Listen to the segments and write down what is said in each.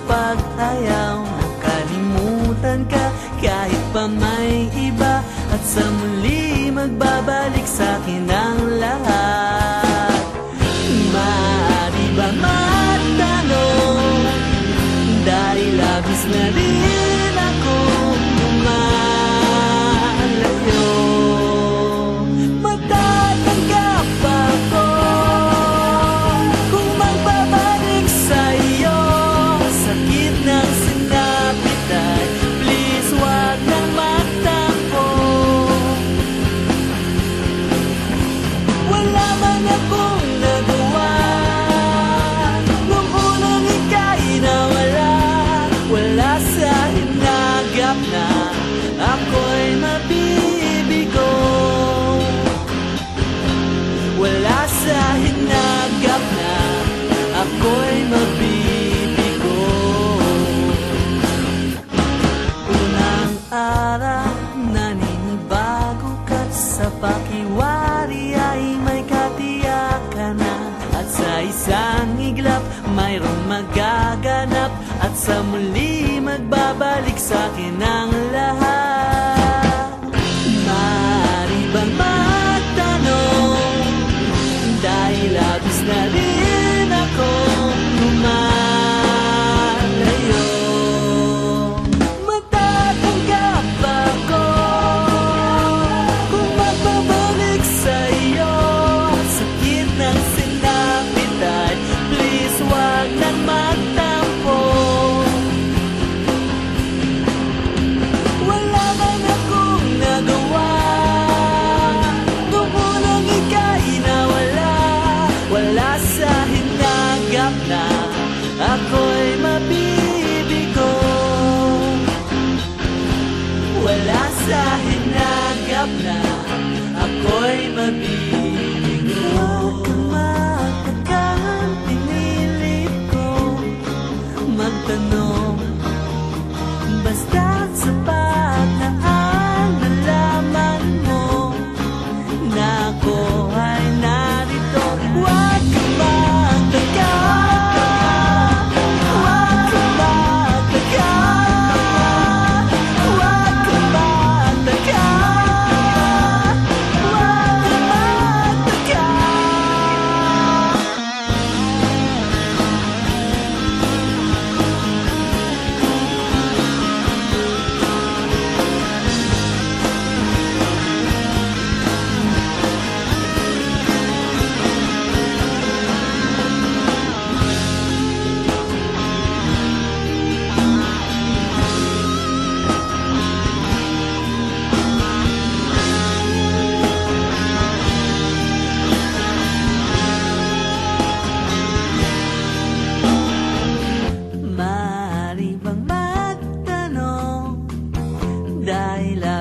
kapag nakalimutan ka kahit pa may iba. At sa muli magbabalik sa akin ang lahat. wonderful nagaganap At sa muli magbabalik sa akin ang lahat ako'y mabibigo Wala sa hinagap na ako'y mabibigo Lahat ng matagahan pinili ko Magtanong Basta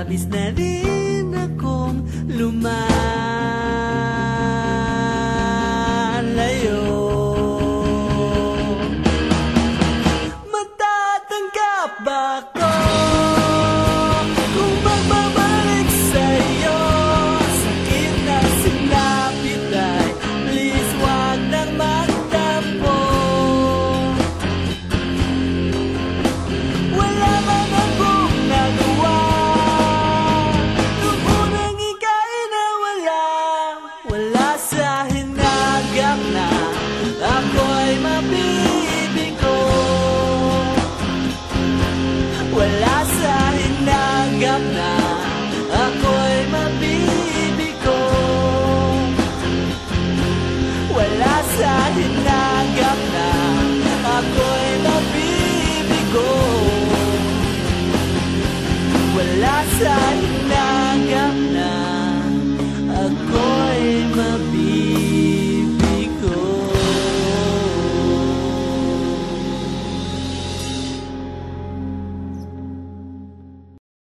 Labis na rin akong lumayo sun.